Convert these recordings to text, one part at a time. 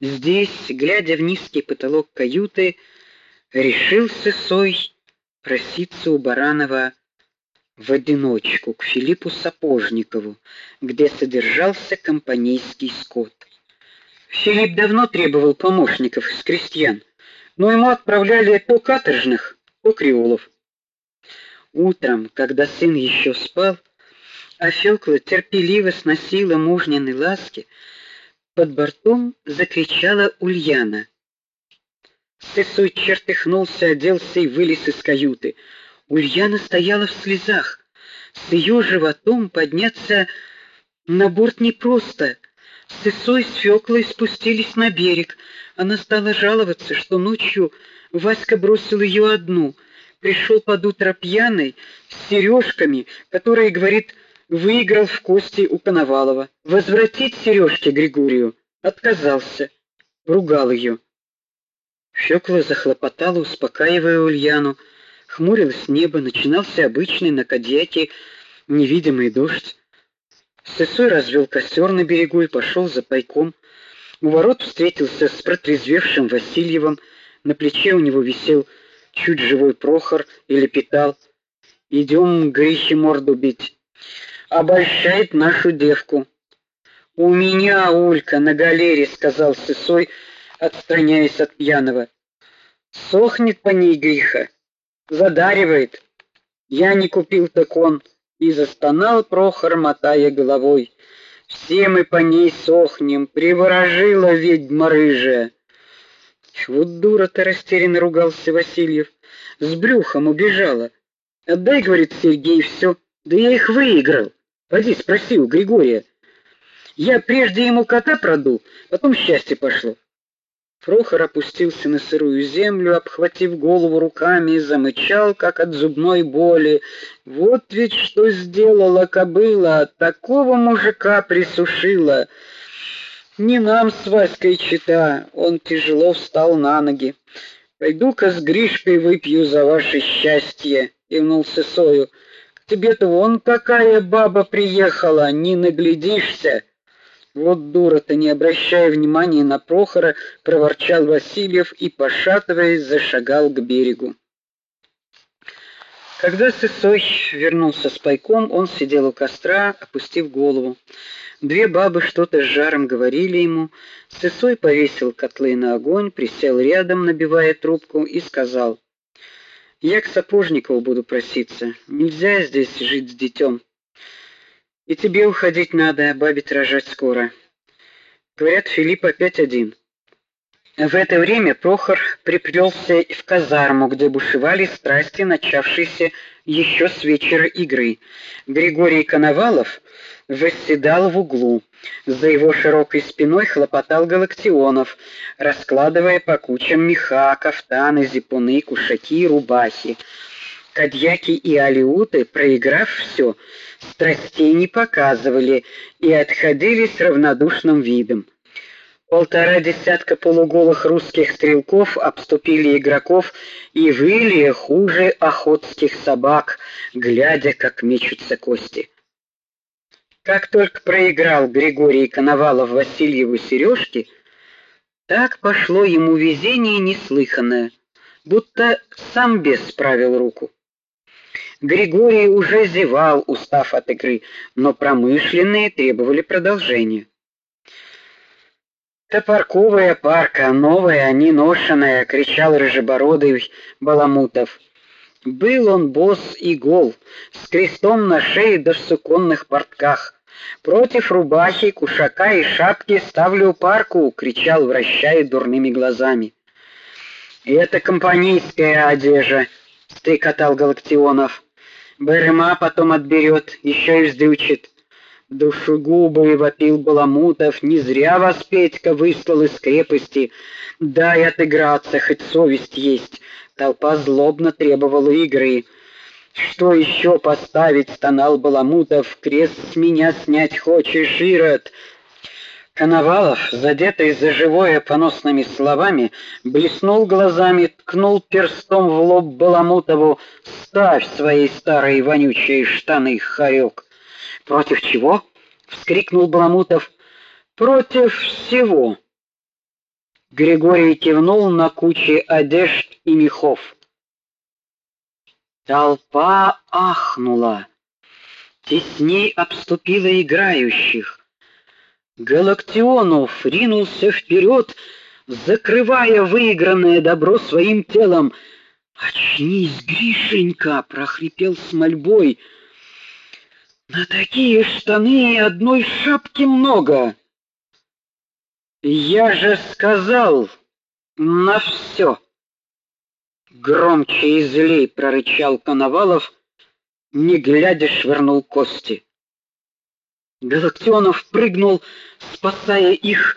Здесь, глядя в низкий потолок каюты, решился Сой проситься у Баранова в одиночку к Филиппу Сапожникову, где содержался компанейский скот. Филипп давно требовал помощников из крестьян, но ему отправляли то каторжных, то креолов. Утром, когда сын еще спал, а Фёкла терпеливо сносила мужнины ласки, под бортом закричала Ульяна. Сысой чертыхнулся, оделся и вылез из каюты. Ульяна стояла в слезах. С ее животом подняться на борт непросто. Сысой с Фёклой спустились на берег. Она стала жаловаться, что ночью Васька бросил ее одну. Пришел под утро пьяный с сережками, которые, говорит, выиграл в кости у Коновалова. Возвратить сережки Григорию отказался, ругал ее. Фёкла захлопотала, успокаивая Ульяну. Хмурилось небо, начинался обычный на Кадьяке невидимый дождь. Сысой развел костер на берегу и пошел за пайком. У ворот встретился с протрезвевшим Васильевым. На плече у него висел чуть живой Прохор и лепетал: "Идем грехи морду бить" обольщает нашу девку. У меня Улька на галере, сказал Сысой, отстраняясь от пьяного. Сохнет по ней греха, задаривает. Я не купил так он и застонал Прохор, мотая головой. Все мы по ней сохнем, приворожила ведьма рыжая. Вот дура-то растерянно ругался Васильев. С брюхом убежала. Отдай, говорит Сергей, все. Да я их выиграл. Поди спроси у Григория. Я прежде ему кота продул, потом счастье пошло. Прохор опустился на сырую землю, обхватив голову руками, и замычал, как от зубной боли. Вот ведь что сделала кобыла, такого мужика присушила. Не нам с Васькой чита. Он тяжело встал на ноги. Пойду-ка с Гришкой выпью за ваше счастье, кивнул Сысою тебе-то вон какая баба приехала, не наглядишься. Вот дура-то, не обращая внимания на Прохора, проворчал Васильев и пошатываясь зашагал к берегу. Когда Сысой вернулся с пайком, он сидел у костра, опустив голову. Две бабы что-то с жаром говорили ему. Сысой повесил котлы на огонь, присел рядом, набивая трубку, и сказал: я к Сапожникову буду проситься. Нельзя здесь жить с детем. И тебе уходить надо, а бабе рожать скоро. Говорят, Филипп опять один. В это время Прохор приплелся в казарму, где бушевали страсти, начавшиеся еще с вечера игры. Григорий Коновалов восседал в углу. За его широкой спиной хлопотал Галактионов, раскладывая по кучам меха, кафтаны, зипуны, кушаки, рубахи. Кадьяки и алиуты, проиграв все, страстей не показывали и отходили с равнодушным видом. Полтора десятка полуголых русских стрелков обступили игроков и выли хуже охотских собак, глядя, как мечутся кости. Как только проиграл Григорий Коновалов Васильеву сережки, так пошло ему везение неслыханное, будто сам бес справил руку. Григорий уже зевал, устав от игры, но промышленные требовали продолжения. Топорковая парка, новая, а не ношеная, кричал рыжебородый Баламутов. Был он босс и гол, с крестом на шее да в суконных портках. Против рубахи, кушака и шапки ставлю парку, кричал, вращая дурными глазами. Это компанейская одежда, стрекотал Галактионов. Берема потом отберет, еще и вздючит. Душегубый вопил Баламутов, не зря вас Петька выслал из крепости. Дай отыграться, хоть совесть есть. Толпа злобно требовала игры. Что еще поставить, стонал Баламутов, крест с меня снять хочешь, Ирод? Коновалов, задетый за живое поносными словами, блеснул глазами, ткнул перстом в лоб Баламутову: "Ставь свои старые вонючие штаны, хорек". "Против чего?" вскрикнул Баламутов. "Против всего". Григорий кивнул на кучи одежд и мехов. Толпа ахнула. Тесней обступила играющих. Галактионов ринулся вперед, закрывая выигранное добро своим телом. "Очнись, Гришенька", прохрипел с мольбой. "На такие штаны одной шапки много". "Я же сказал, на все!» Громче и злей прорычал Коновалов, не глядя швырнул кости. Галактионов прыгнул, спасая их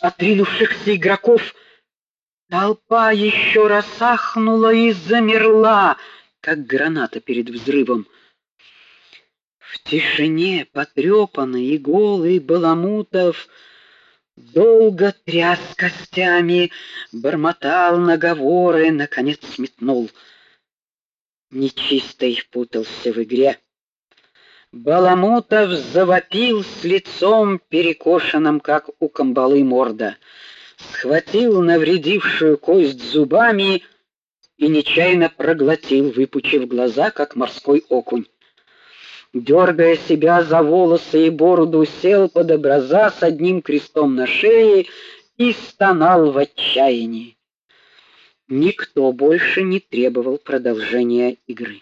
от ринувшихся игроков. Толпа еще раз ахнула и замерла, как граната перед взрывом. В тишине потрепанный и голый Баламутов долго тряс костями, бормотал наговоры, наконец сметнул. Нечистый путался в игре. Баламутов завопил с лицом перекошенным, как у камбалы морда, схватил навредившую кость зубами и нечаянно проглотил, выпучив глаза, как морской окунь. Дергая себя за волосы и бороду, сел под образа с одним крестом на шее и стонал в отчаянии. Никто больше не требовал продолжения игры.